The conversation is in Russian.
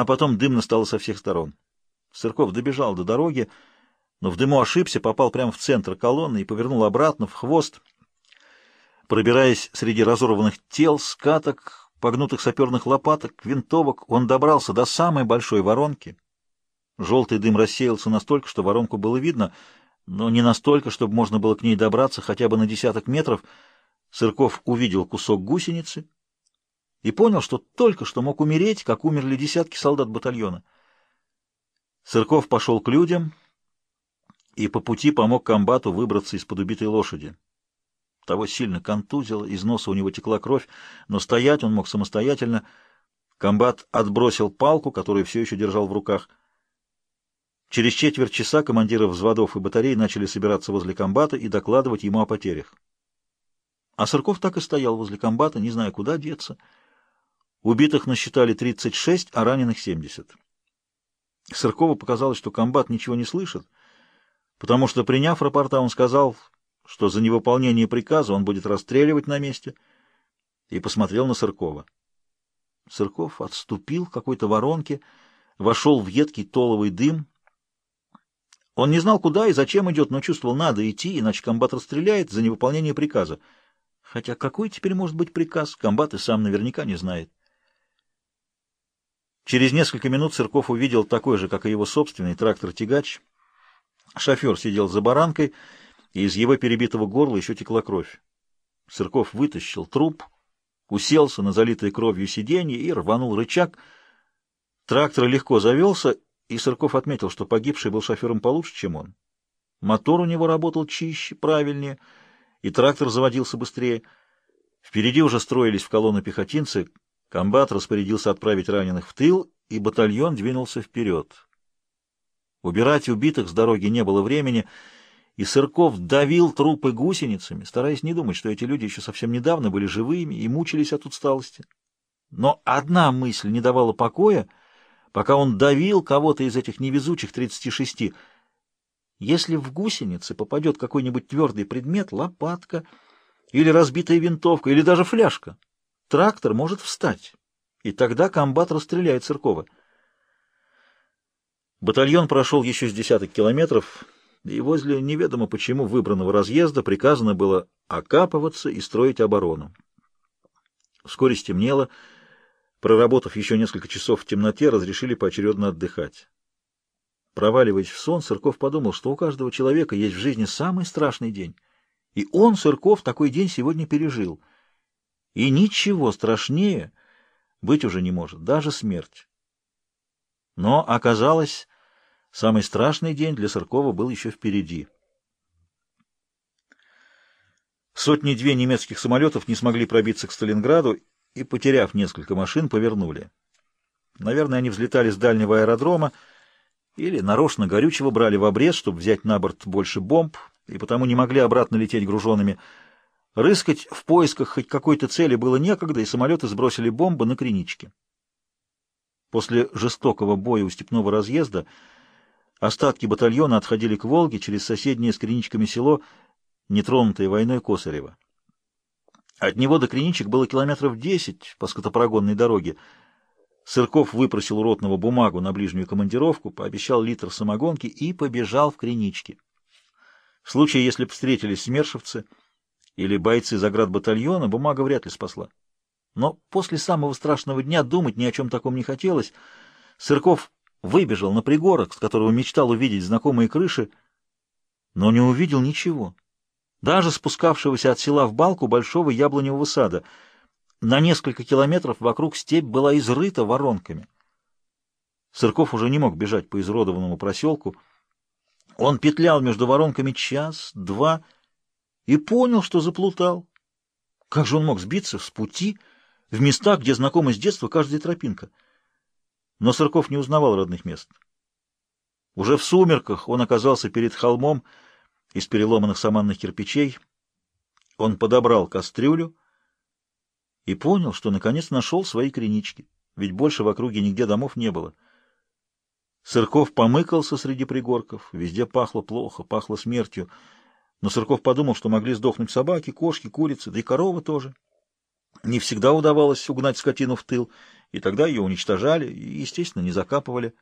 а потом дымно стало со всех сторон. Сырков добежал до дороги, но в дыму ошибся, попал прямо в центр колонны и повернул обратно, в хвост. Пробираясь среди разорванных тел, скаток, погнутых саперных лопаток, винтовок, он добрался до самой большой воронки. Желтый дым рассеялся настолько, что воронку было видно, но не настолько, чтобы можно было к ней добраться хотя бы на десяток метров. Сырков увидел кусок гусеницы и понял, что только что мог умереть, как умерли десятки солдат батальона. Сырков пошел к людям и по пути помог комбату выбраться из-под убитой лошади. Того сильно контузило, из носа у него текла кровь, но стоять он мог самостоятельно. Комбат отбросил палку, которую все еще держал в руках. Через четверть часа командиры взводов и батарей начали собираться возле комбата и докладывать ему о потерях. А Сырков так и стоял возле комбата, не зная, куда деться. Убитых насчитали 36, а раненых 70. Сыркову показалось, что комбат ничего не слышит, потому что, приняв рапорта, он сказал, что за невыполнение приказа он будет расстреливать на месте, и посмотрел на Сыркова. Сырков отступил в какой-то воронке, вошел в едкий толовый дым. Он не знал, куда и зачем идет, но чувствовал, надо идти, иначе комбат расстреляет за невыполнение приказа. Хотя какой теперь может быть приказ, комбат и сам наверняка не знает. Через несколько минут Сырков увидел такой же, как и его собственный, трактор-тягач. Шофер сидел за баранкой, и из его перебитого горла еще текла кровь. Сырков вытащил труп, уселся на залитое кровью сиденье и рванул рычаг. Трактор легко завелся, и Сырков отметил, что погибший был шофером получше, чем он. Мотор у него работал чище, правильнее, и трактор заводился быстрее. Впереди уже строились в колонну пехотинцы — Комбат распорядился отправить раненых в тыл, и батальон двинулся вперед. Убирать убитых с дороги не было времени, и Сырков давил трупы гусеницами, стараясь не думать, что эти люди еще совсем недавно были живыми и мучились от усталости. Но одна мысль не давала покоя, пока он давил кого-то из этих невезучих 36. Если в гусеницы попадет какой-нибудь твердый предмет, лопатка или разбитая винтовка, или даже фляжка, трактор может встать, и тогда комбат расстреляет Циркова. Батальон прошел еще с десяток километров, и возле неведомо почему выбранного разъезда приказано было окапываться и строить оборону. Вскоре стемнело. Проработав еще несколько часов в темноте, разрешили поочередно отдыхать. Проваливаясь в сон, Сырков подумал, что у каждого человека есть в жизни самый страшный день. И он, Сырков, такой день сегодня пережил — и ничего страшнее быть уже не может, даже смерть. Но оказалось, самый страшный день для Сыркова был еще впереди. Сотни-две немецких самолетов не смогли пробиться к Сталинграду и, потеряв несколько машин, повернули. Наверное, они взлетали с дальнего аэродрома или нарочно горючего брали в обрез, чтобы взять на борт больше бомб, и потому не могли обратно лететь груженными Рыскать в поисках хоть какой-то цели было некогда, и самолеты сбросили бомбы на кринички. После жестокого боя у степного разъезда остатки батальона отходили к Волге через соседнее с криничками село, нетронутое войной Косарево. От него до криничек было километров десять по скотопрогонной дороге. Сырков выпросил у ротного бумагу на ближнюю командировку, пообещал литр самогонки и побежал в кринички. В случае, если бы встретились смершевцы, или бойцы заградбатальона, бумага вряд ли спасла. Но после самого страшного дня думать ни о чем таком не хотелось. Сырков выбежал на пригорок, с которого мечтал увидеть знакомые крыши, но не увидел ничего. Даже спускавшегося от села в балку большого яблоневого сада. На несколько километров вокруг степь была изрыта воронками. Сырков уже не мог бежать по изродованному проселку. Он петлял между воронками час, два и понял, что заплутал. Как же он мог сбиться с пути в местах, где знакома с детства каждая тропинка? Но Сырков не узнавал родных мест. Уже в сумерках он оказался перед холмом из переломанных саманных кирпичей. Он подобрал кастрюлю и понял, что наконец нашел свои кринички, ведь больше в округе нигде домов не было. Сырков помыкался среди пригорков, везде пахло плохо, пахло смертью. Но Сырков подумал, что могли сдохнуть собаки, кошки, курицы, да и коровы тоже. Не всегда удавалось угнать скотину в тыл, и тогда ее уничтожали и, естественно, не закапывали.